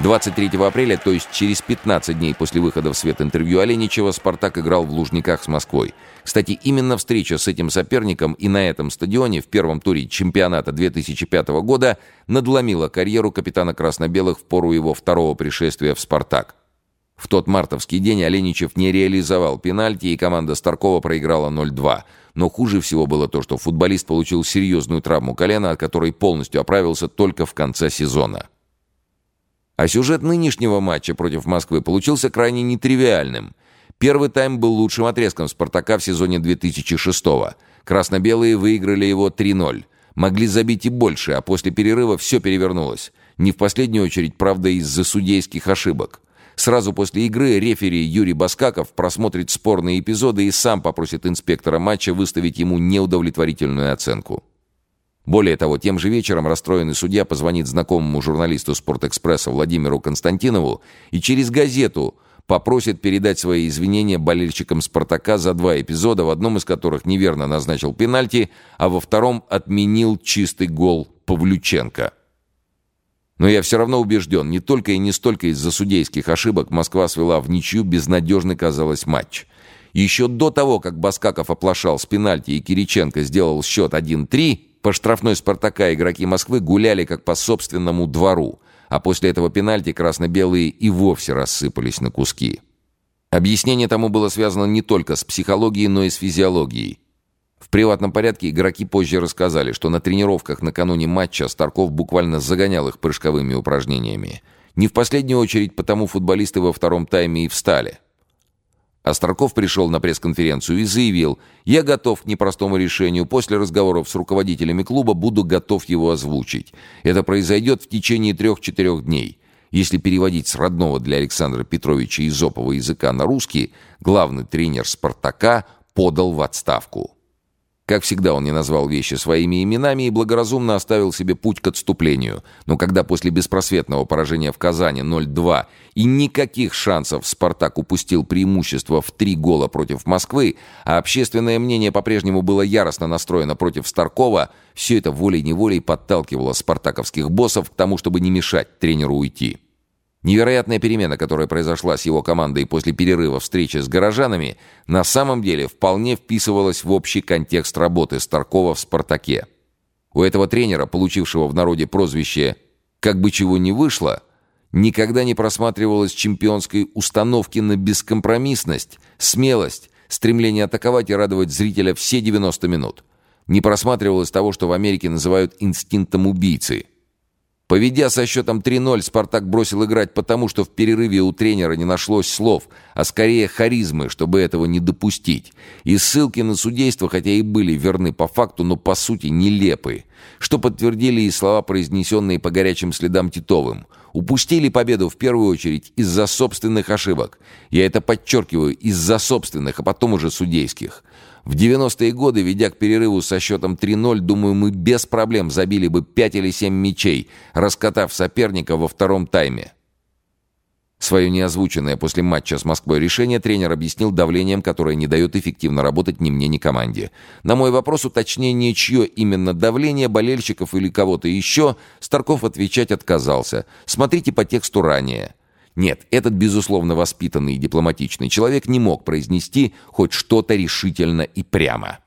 23 апреля, то есть через 15 дней после выхода в свет интервью Оленичева, «Спартак» играл в Лужниках с Москвой. Кстати, именно встреча с этим соперником и на этом стадионе в первом туре чемпионата 2005 года надломила карьеру капитана красно-белых в пору его второго пришествия в «Спартак». В тот мартовский день Оленичев не реализовал пенальти, и команда Старкова проиграла 0-2. Но хуже всего было то, что футболист получил серьезную травму колена, от которой полностью оправился только в конце сезона. А сюжет нынешнего матча против Москвы получился крайне нетривиальным. Первый тайм был лучшим отрезком «Спартака» в сезоне 2006-го. Красно-белые выиграли его 3-0. Могли забить и больше, а после перерыва все перевернулось. Не в последнюю очередь, правда, из-за судейских ошибок. Сразу после игры рефери Юрий Баскаков просмотрит спорные эпизоды и сам попросит инспектора матча выставить ему неудовлетворительную оценку. Более того, тем же вечером расстроенный судья позвонит знакомому журналисту «Спортэкспресса» Владимиру Константинову и через газету попросит передать свои извинения болельщикам «Спартака» за два эпизода, в одном из которых неверно назначил пенальти, а во втором отменил чистый гол Павлюченко. Но я все равно убежден, не только и не столько из-за судейских ошибок Москва свела в ничью безнадежный, казалось, матч. Еще до того, как Баскаков оплошал с пенальти и Кириченко сделал счет 1-3, по штрафной «Спартака» игроки Москвы гуляли как по собственному двору, а после этого пенальти красно-белые и вовсе рассыпались на куски. Объяснение тому было связано не только с психологией, но и с физиологией. В приватном порядке игроки позже рассказали, что на тренировках накануне матча Старков буквально загонял их прыжковыми упражнениями. Не в последнюю очередь потому футболисты во втором тайме и встали – Остраков пришел на пресс-конференцию и заявил, «Я готов к непростому решению. После разговоров с руководителями клуба буду готов его озвучить. Это произойдет в течение трех-четырех дней». Если переводить с родного для Александра Петровича Изопова языка на русский, главный тренер «Спартака» подал в отставку. Как всегда, он не назвал вещи своими именами и благоразумно оставил себе путь к отступлению. Но когда после беспросветного поражения в Казани 0-2 и никаких шансов «Спартак» упустил преимущество в три гола против Москвы, а общественное мнение по-прежнему было яростно настроено против Старкова, все это волей-неволей подталкивало спартаковских боссов к тому, чтобы не мешать тренеру уйти. Невероятная перемена, которая произошла с его командой после перерыва встречи с горожанами, на самом деле вполне вписывалась в общий контекст работы Старкова в «Спартаке». У этого тренера, получившего в народе прозвище «как бы чего не вышло», никогда не просматривалось чемпионской установки на бескомпромиссность, смелость, стремление атаковать и радовать зрителя все 90 минут. Не просматривалось того, что в Америке называют инстинктом убийцы – Поведя со счетом 3-0, «Спартак» бросил играть потому, что в перерыве у тренера не нашлось слов, а скорее харизмы, чтобы этого не допустить. И ссылки на судейство, хотя и были верны по факту, но по сути нелепы. Что подтвердили и слова, произнесенные по горячим следам Титовым. Упустили победу в первую очередь из-за собственных ошибок. Я это подчеркиваю, из-за собственных, а потом уже судейских. В 90-е годы, ведя к перерыву со счетом 3-0, думаю, мы без проблем забили бы 5 или 7 мячей, раскатав соперника во втором тайме. Свое неозвученное после матча с Москвой решение тренер объяснил давлением, которое не дает эффективно работать ни мне, ни команде. На мой вопрос уточнение, чье именно давление, болельщиков или кого-то еще, Старков отвечать отказался. Смотрите по тексту ранее. Нет, этот, безусловно, воспитанный и дипломатичный человек не мог произнести хоть что-то решительно и прямо.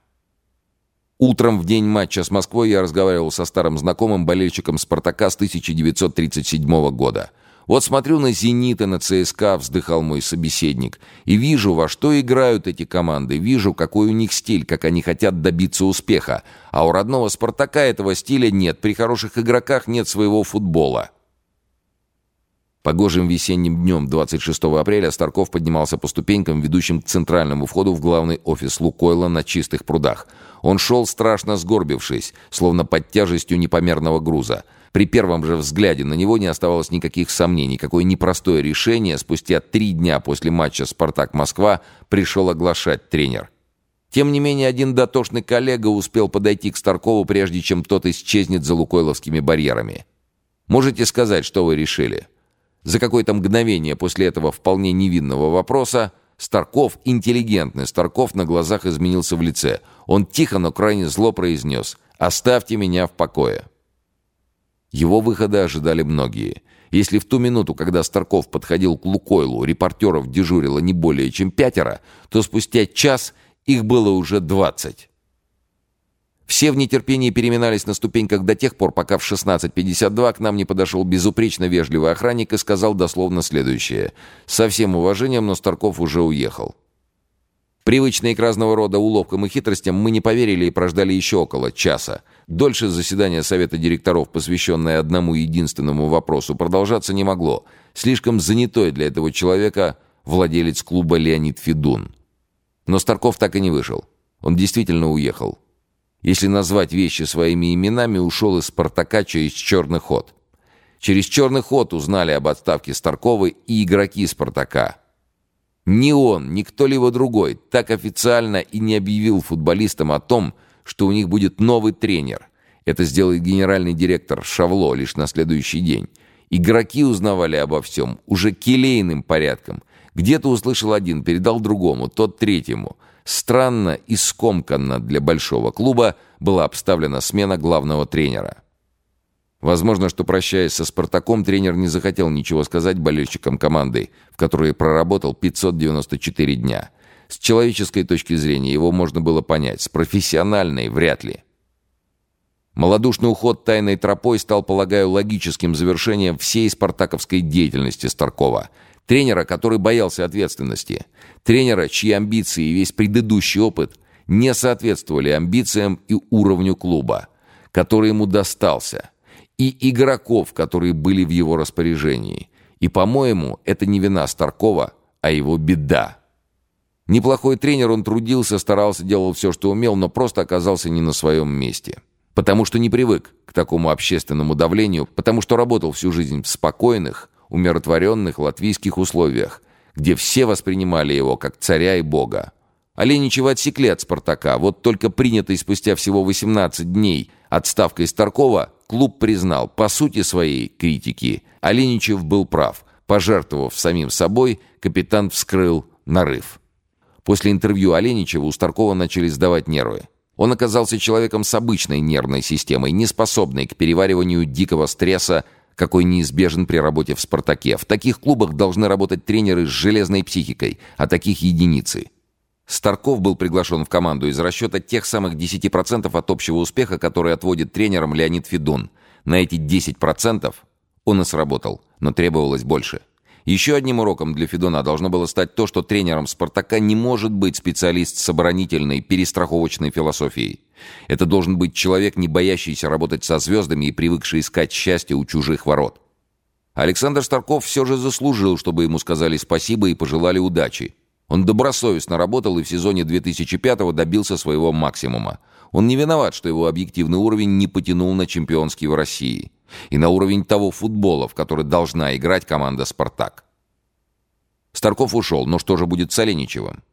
Утром в день матча с Москвой я разговаривал со старым знакомым болельщиком «Спартака» с 1937 года. «Вот смотрю на «Зенит» и на «ЦСКА», — вздыхал мой собеседник, «и вижу, во что играют эти команды, вижу, какой у них стиль, как они хотят добиться успеха. А у родного «Спартака» этого стиля нет, при хороших игроках нет своего футбола». Погожим весенним днем 26 апреля Старков поднимался по ступенькам, ведущим к центральному входу в главный офис Лукойла на чистых прудах. Он шел страшно сгорбившись, словно под тяжестью непомерного груза. При первом же взгляде на него не оставалось никаких сомнений, какое непростое решение спустя три дня после матча «Спартак-Москва» пришел оглашать тренер. Тем не менее, один дотошный коллега успел подойти к Старкову, прежде чем тот исчезнет за лукойловскими барьерами. «Можете сказать, что вы решили?» За какое-то мгновение после этого вполне невинного вопроса Старков, интеллигентный Старков, на глазах изменился в лице. Он тихо, но крайне зло произнес «Оставьте меня в покое». Его выхода ожидали многие. Если в ту минуту, когда Старков подходил к Лукойлу, репортеров дежурило не более чем пятеро, то спустя час их было уже двадцать. Все в нетерпении переминались на ступеньках до тех пор, пока в 16.52 к нам не подошел безупречно вежливый охранник и сказал дословно следующее. «Со всем уважением, но Старков уже уехал». Привычные к разного рода уловкам и хитростям мы не поверили и прождали еще около часа. Дольше заседание Совета директоров, посвященное одному единственному вопросу, продолжаться не могло. Слишком занятой для этого человека владелец клуба Леонид Федун. Но Старков так и не вышел. Он действительно уехал. Если назвать вещи своими именами, ушел из «Спартака» через черный ход. Через черный ход узнали об отставке Старкова и игроки «Спартака». Ни он, ни кто-либо другой так официально и не объявил футболистам о том, что у них будет новый тренер. Это сделает генеральный директор Шавло лишь на следующий день. Игроки узнавали обо всем уже келейным порядком. Где-то услышал один, передал другому, тот третьему. Странно и скомканно для большого клуба была обставлена смена главного тренера. Возможно, что прощаясь со «Спартаком», тренер не захотел ничего сказать болельщикам команды, в которой проработал 594 дня – с человеческой точки зрения его можно было понять, с профессиональной вряд ли. Малодушный уход тайной тропой стал, полагаю, логическим завершением всей спартаковской деятельности Старкова. Тренера, который боялся ответственности. Тренера, чьи амбиции и весь предыдущий опыт не соответствовали амбициям и уровню клуба, который ему достался. И игроков, которые были в его распоряжении. И, по-моему, это не вина Старкова, а его беда. Неплохой тренер, он трудился, старался, делал все, что умел, но просто оказался не на своем месте. Потому что не привык к такому общественному давлению, потому что работал всю жизнь в спокойных, умиротворенных латвийских условиях, где все воспринимали его как царя и бога. Оленичева отсекли от «Спартака», вот только принятый спустя всего 18 дней отставкой Старкова, клуб признал, по сути своей критики, Оленичев был прав. Пожертвовав самим собой, капитан вскрыл нарыв. После интервью Оленичева у Старкова начали сдавать нервы. Он оказался человеком с обычной нервной системой, не способной к перевариванию дикого стресса, какой неизбежен при работе в «Спартаке». В таких клубах должны работать тренеры с железной психикой, а таких единицы. Старков был приглашен в команду из расчета тех самых 10% от общего успеха, который отводит тренером Леонид Федун. На эти 10% он и сработал, но требовалось больше – еще одним уроком для Федуна должно было стать то, что тренером «Спартака» не может быть специалист с оборонительной, перестраховочной философией. Это должен быть человек, не боящийся работать со звездами и привыкший искать счастье у чужих ворот. Александр Старков все же заслужил, чтобы ему сказали спасибо и пожелали удачи. Он добросовестно работал и в сезоне 2005-го добился своего максимума. Он не виноват, что его объективный уровень не потянул на чемпионский в России и на уровень того футбола, в который должна играть команда «Спартак». Старков ушел, но что же будет с Оленичевым?